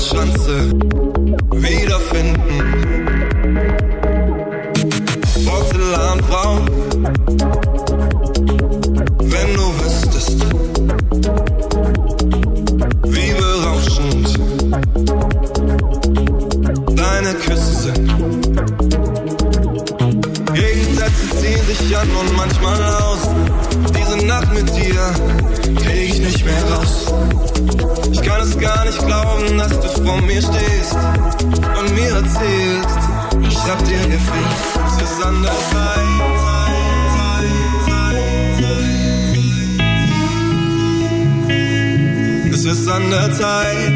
szanse. Zeit,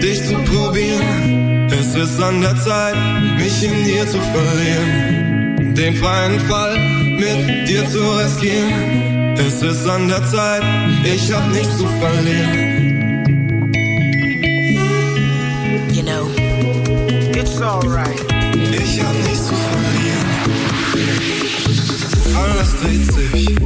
dich zu probieren. Es ist an der Zeit, mich in dir zu verlieren. Den freien Fall mit dir zu riskieren. Es ist an der Zeit, ich hab nichts zu verlieren. You know, it's alright. Ich hab nichts zu verlieren. Alles dreht sich.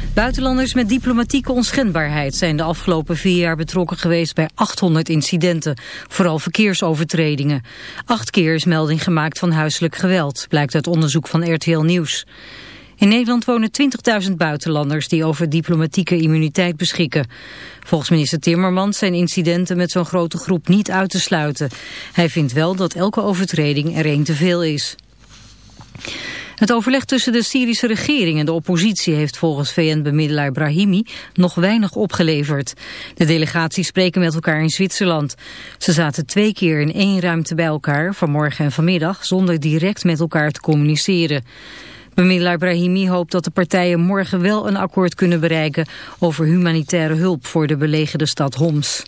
Buitenlanders met diplomatieke onschendbaarheid zijn de afgelopen vier jaar betrokken geweest bij 800 incidenten, vooral verkeersovertredingen. Acht keer is melding gemaakt van huiselijk geweld, blijkt uit onderzoek van RTL Nieuws. In Nederland wonen 20.000 buitenlanders die over diplomatieke immuniteit beschikken. Volgens minister Timmermans zijn incidenten met zo'n grote groep niet uit te sluiten. Hij vindt wel dat elke overtreding er één te veel is. Het overleg tussen de Syrische regering en de oppositie heeft volgens VN-bemiddelaar Brahimi nog weinig opgeleverd. De delegaties spreken met elkaar in Zwitserland. Ze zaten twee keer in één ruimte bij elkaar, vanmorgen en vanmiddag, zonder direct met elkaar te communiceren. Bemiddelaar Brahimi hoopt dat de partijen morgen wel een akkoord kunnen bereiken over humanitaire hulp voor de belegerde stad Homs.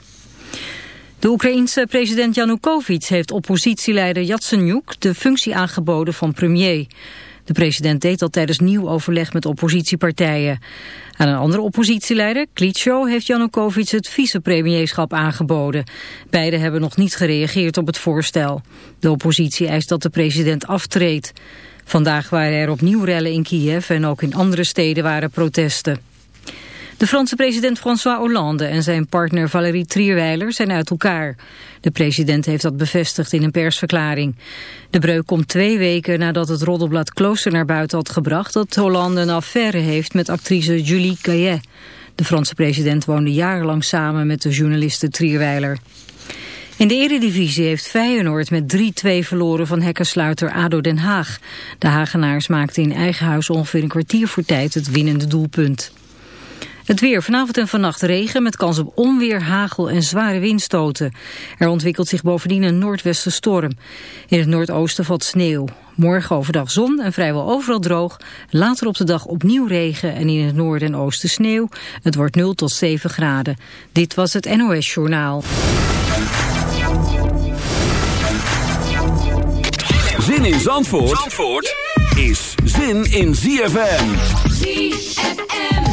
De Oekraïense president Yanukovych heeft oppositieleider Yatsenyuk de functie aangeboden van premier. De president deed dat tijdens nieuw overleg met oppositiepartijen. Aan een andere oppositieleider, Klitschko, heeft Yanukovych het vicepremierschap aangeboden. Beiden hebben nog niet gereageerd op het voorstel. De oppositie eist dat de president aftreedt. Vandaag waren er opnieuw rellen in Kiev en ook in andere steden waren protesten. De Franse president François Hollande en zijn partner Valérie Trierweiler zijn uit elkaar. De president heeft dat bevestigd in een persverklaring. De breuk komt twee weken nadat het roddelblad Klooster naar buiten had gebracht... dat Hollande een affaire heeft met actrice Julie Gayet. De Franse president woonde jarenlang samen met de journaliste Trierweiler. In de eredivisie heeft Feyenoord met 3-2 verloren van hekkensluiter ADO Den Haag. De Hagenaars maakten in eigen huis ongeveer een kwartier voor tijd het winnende doelpunt. Het weer. Vanavond en vannacht regen met kans op onweer, hagel en zware windstoten. Er ontwikkelt zich bovendien een noordwestenstorm. In het noordoosten valt sneeuw. Morgen overdag zon en vrijwel overal droog. Later op de dag opnieuw regen en in het noorden en oosten sneeuw. Het wordt 0 tot 7 graden. Dit was het NOS Journaal. Zin in Zandvoort, Zandvoort is zin in ZFM. ZFM.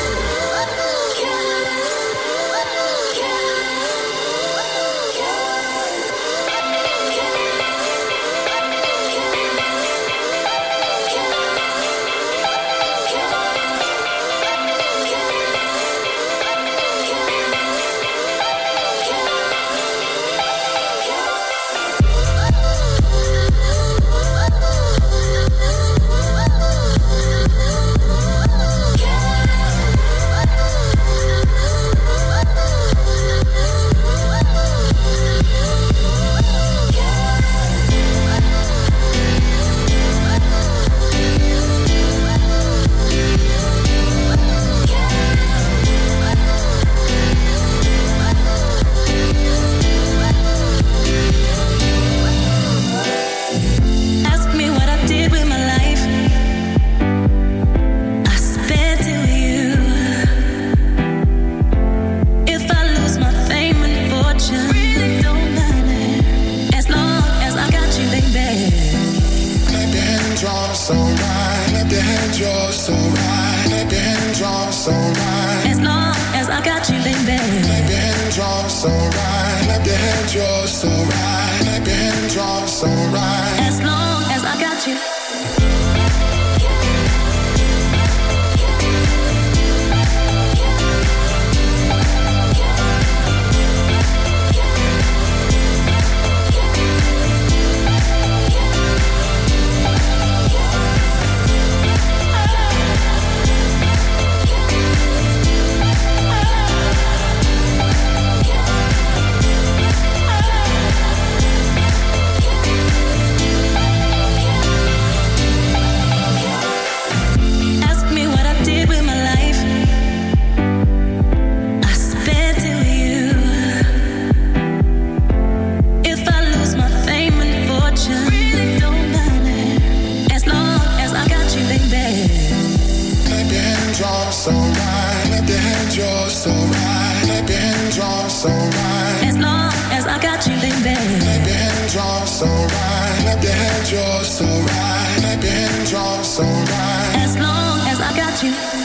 You.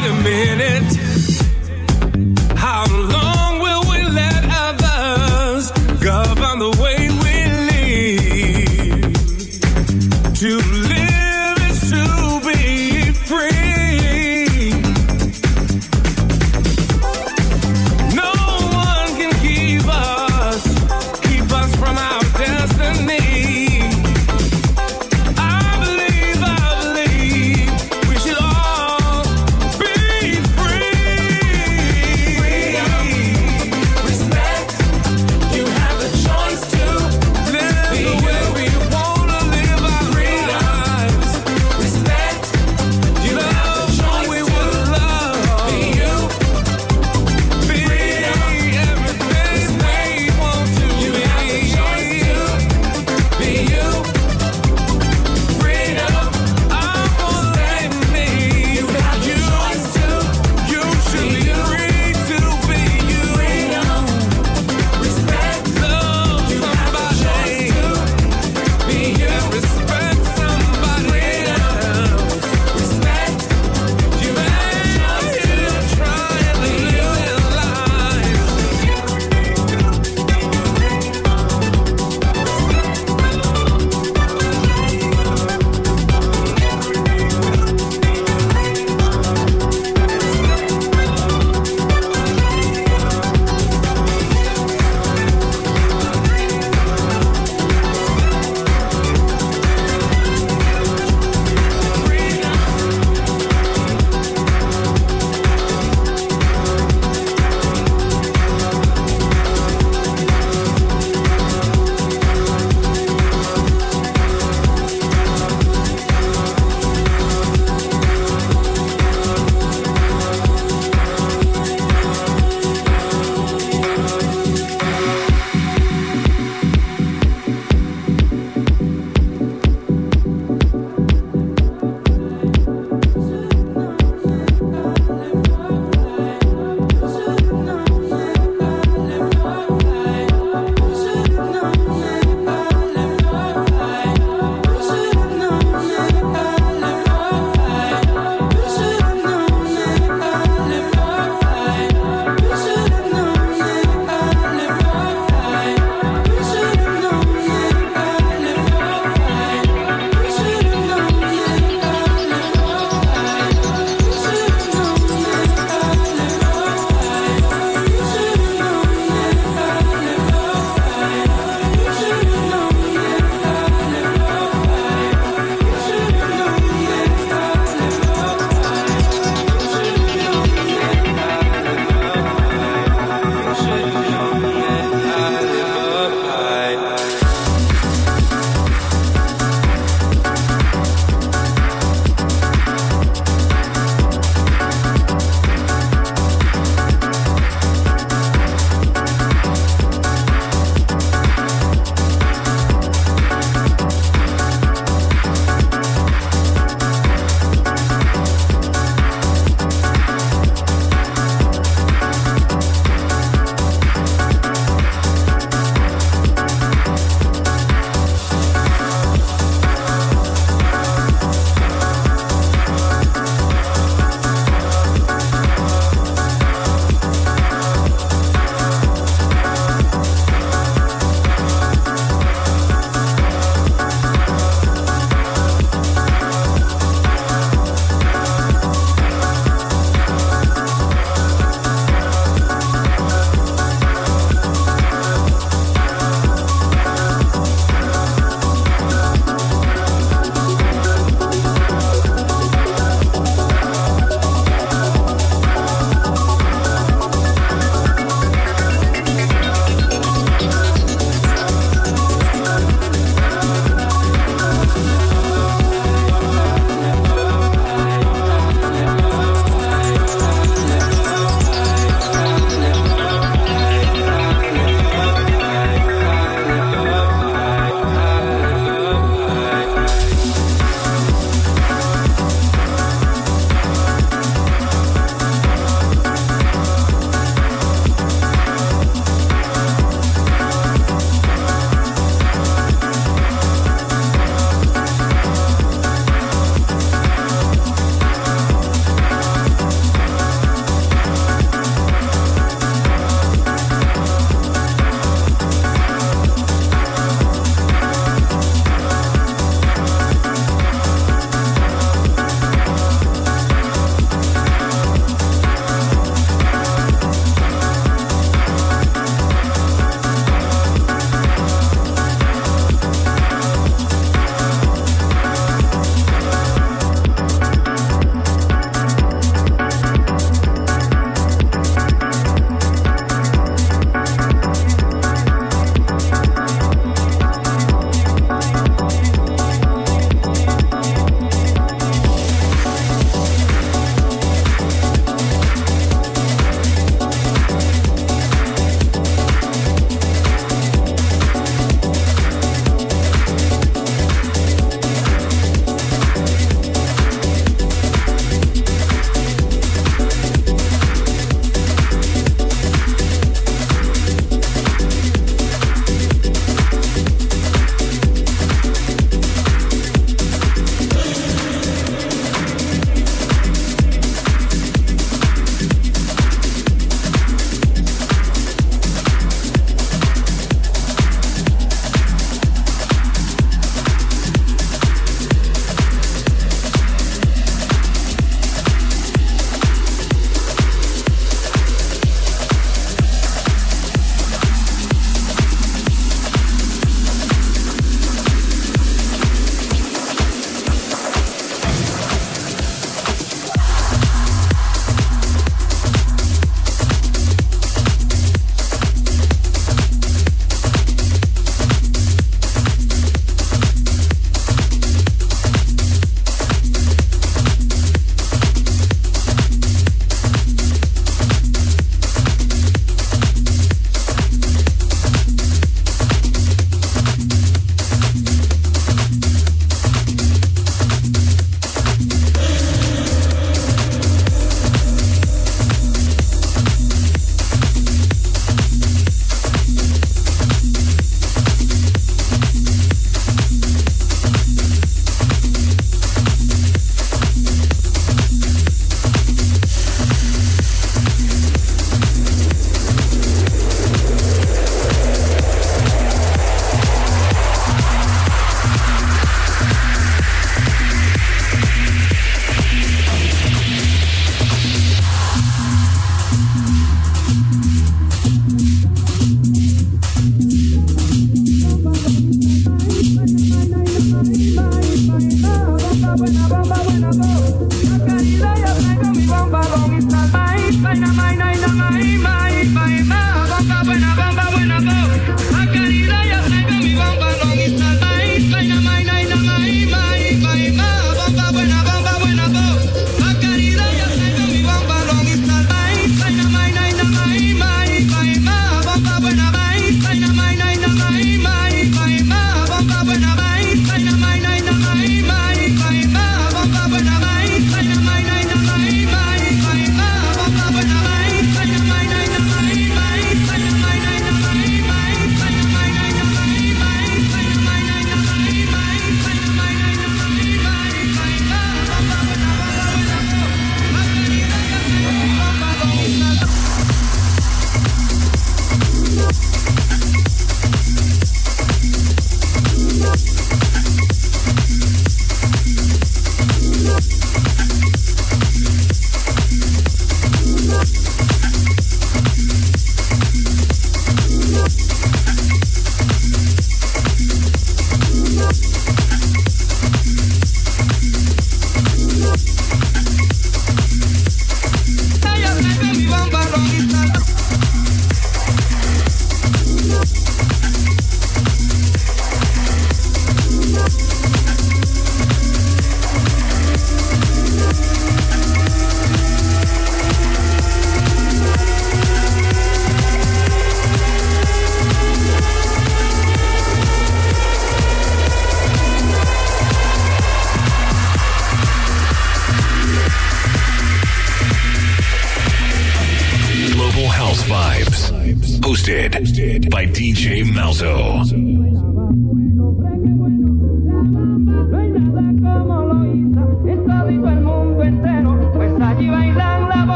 wait a minute.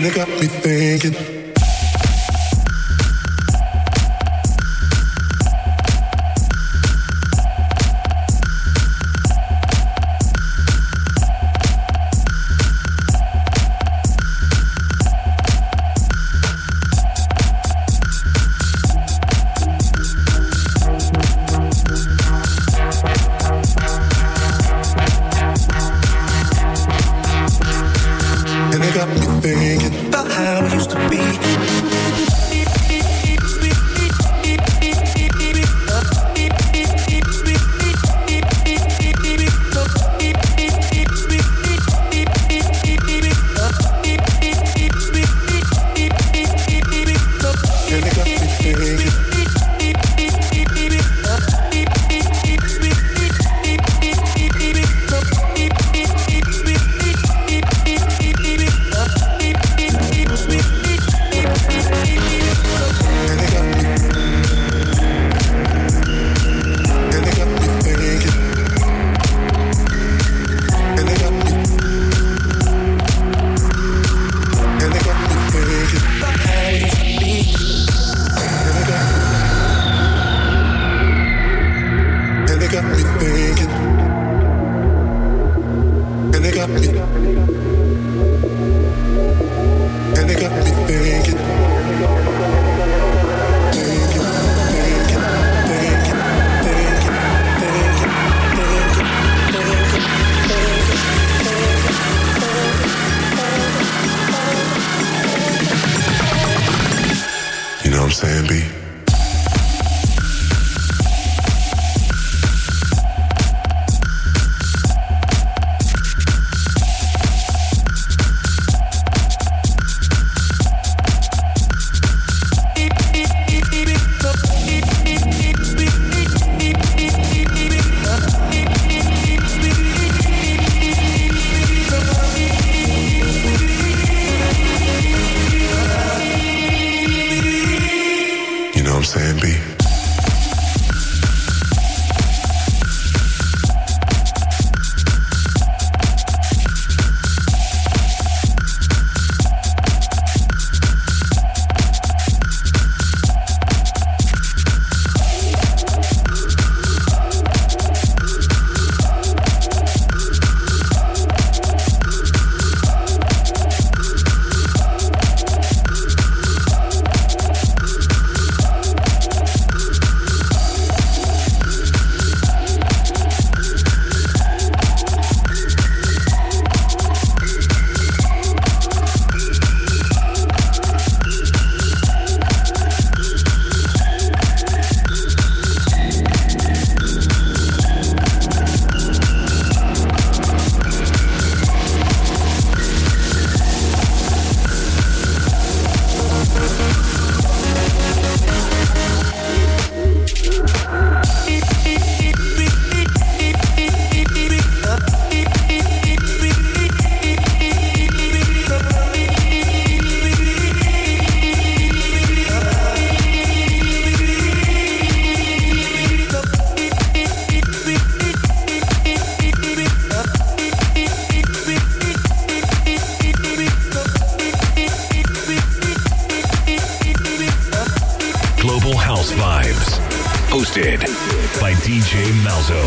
and it got me thinking. I'm saying, be. DJ Malzo.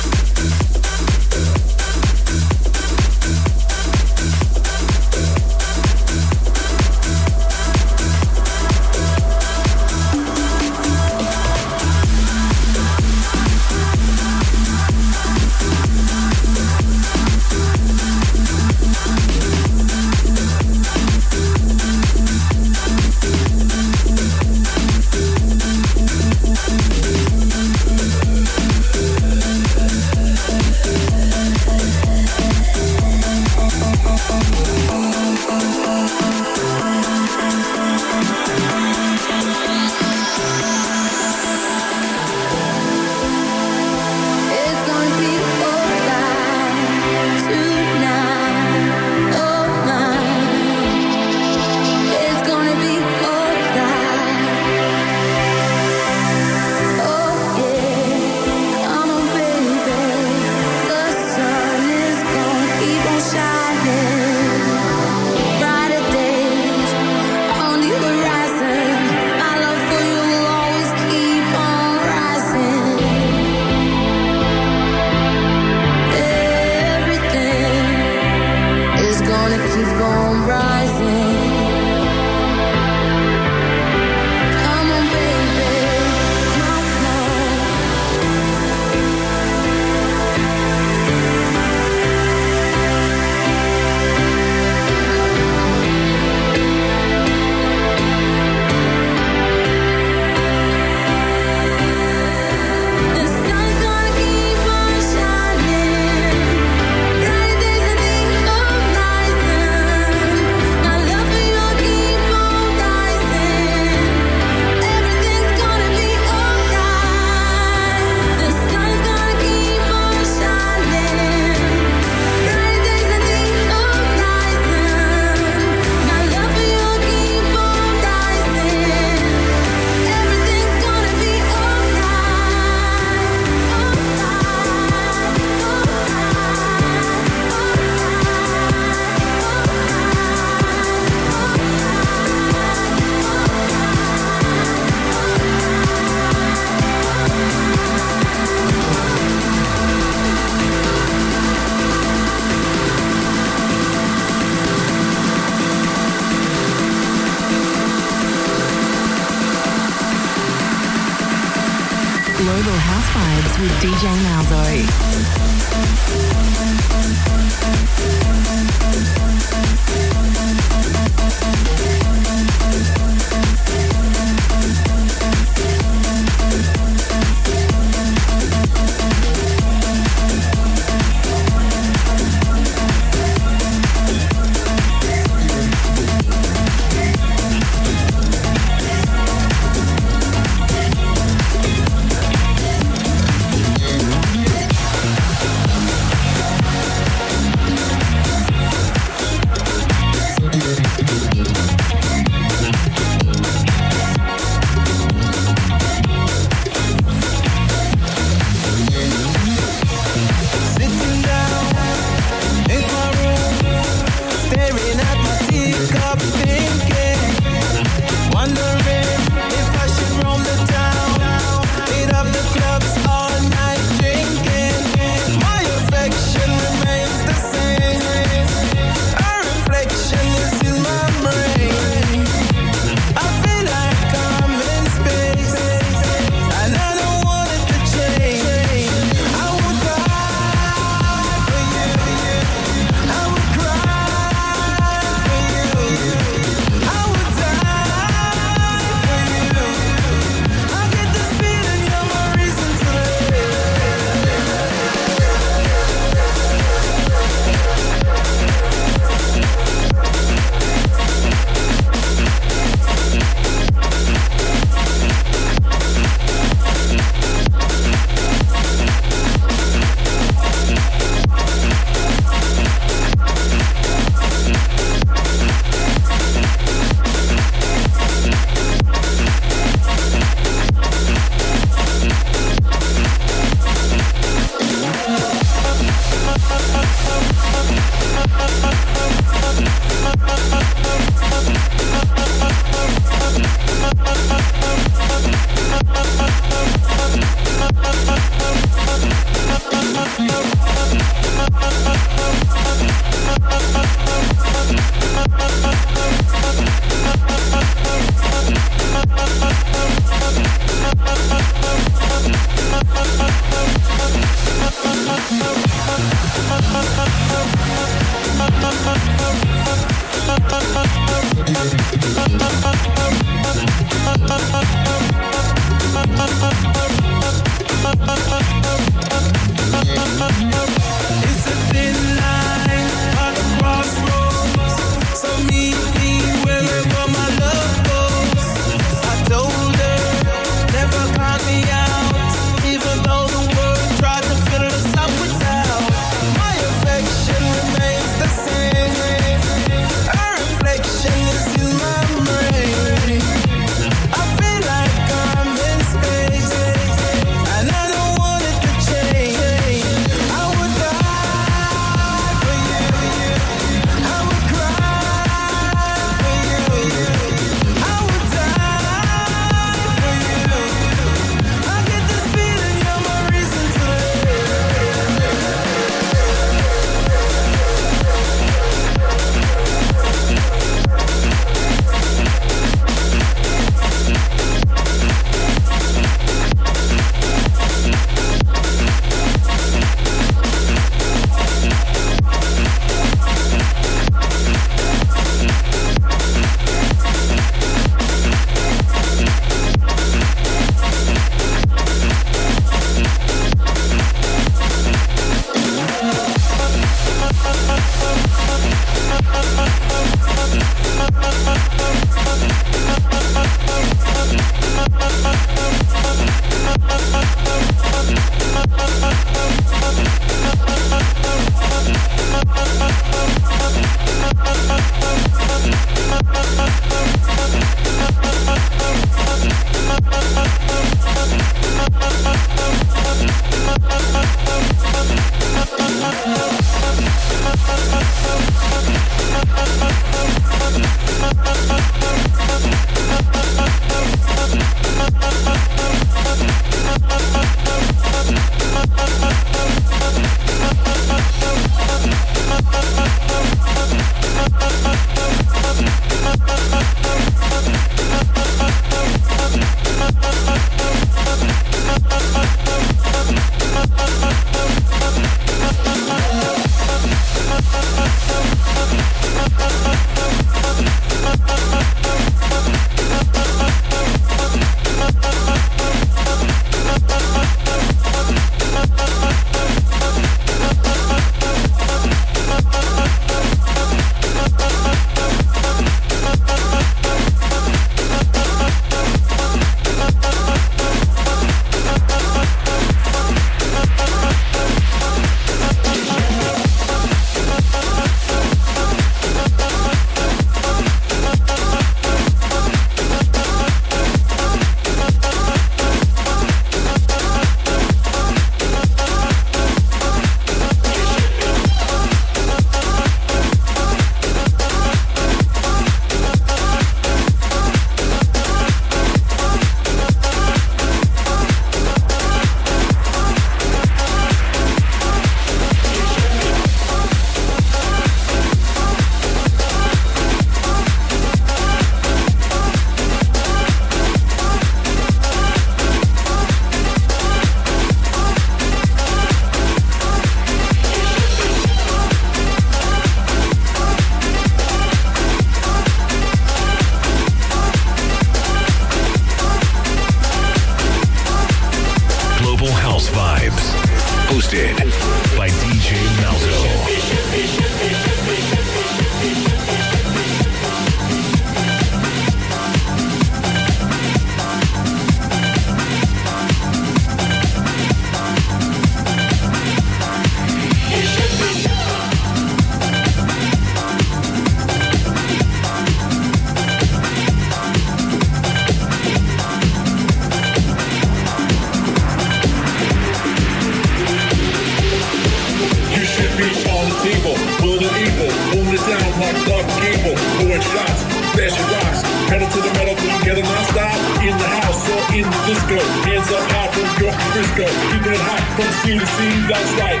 Hands up high from York to Frisco, keeping it hot from sea to sea, that's right.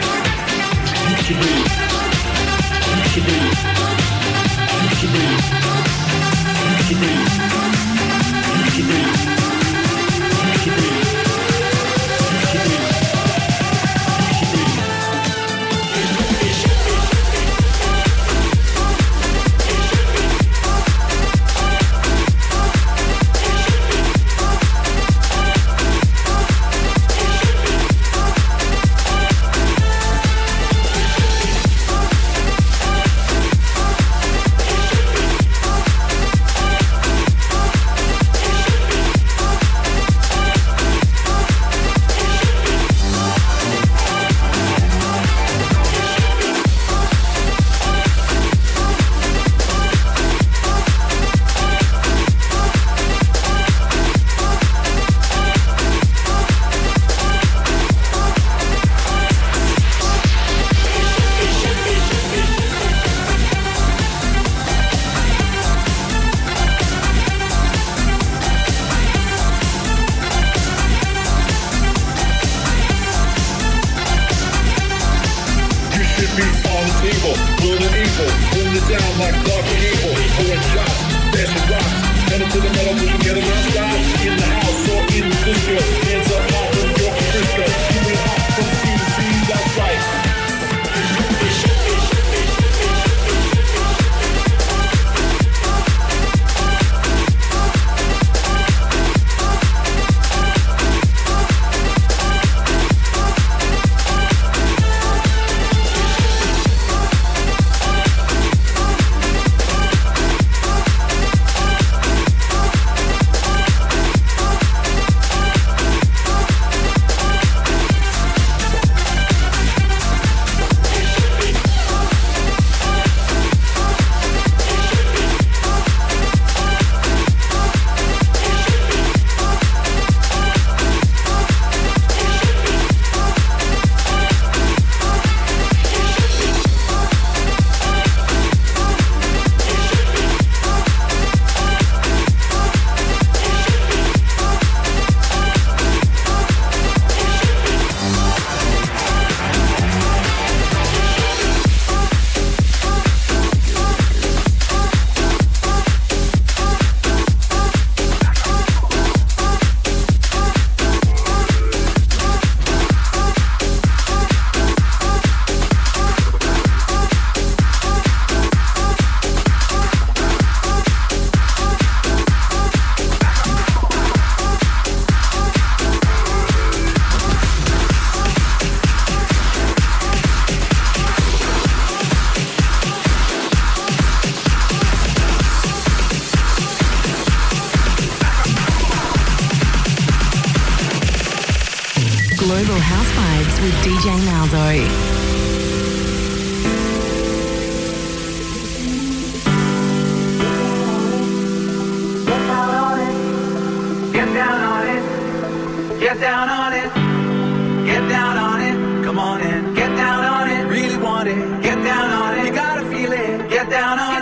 You should be. down on it. Get down on it. Get down on it. Come on in. Get down on it. Really want it. Get down on it. You gotta feel it. Get down on it.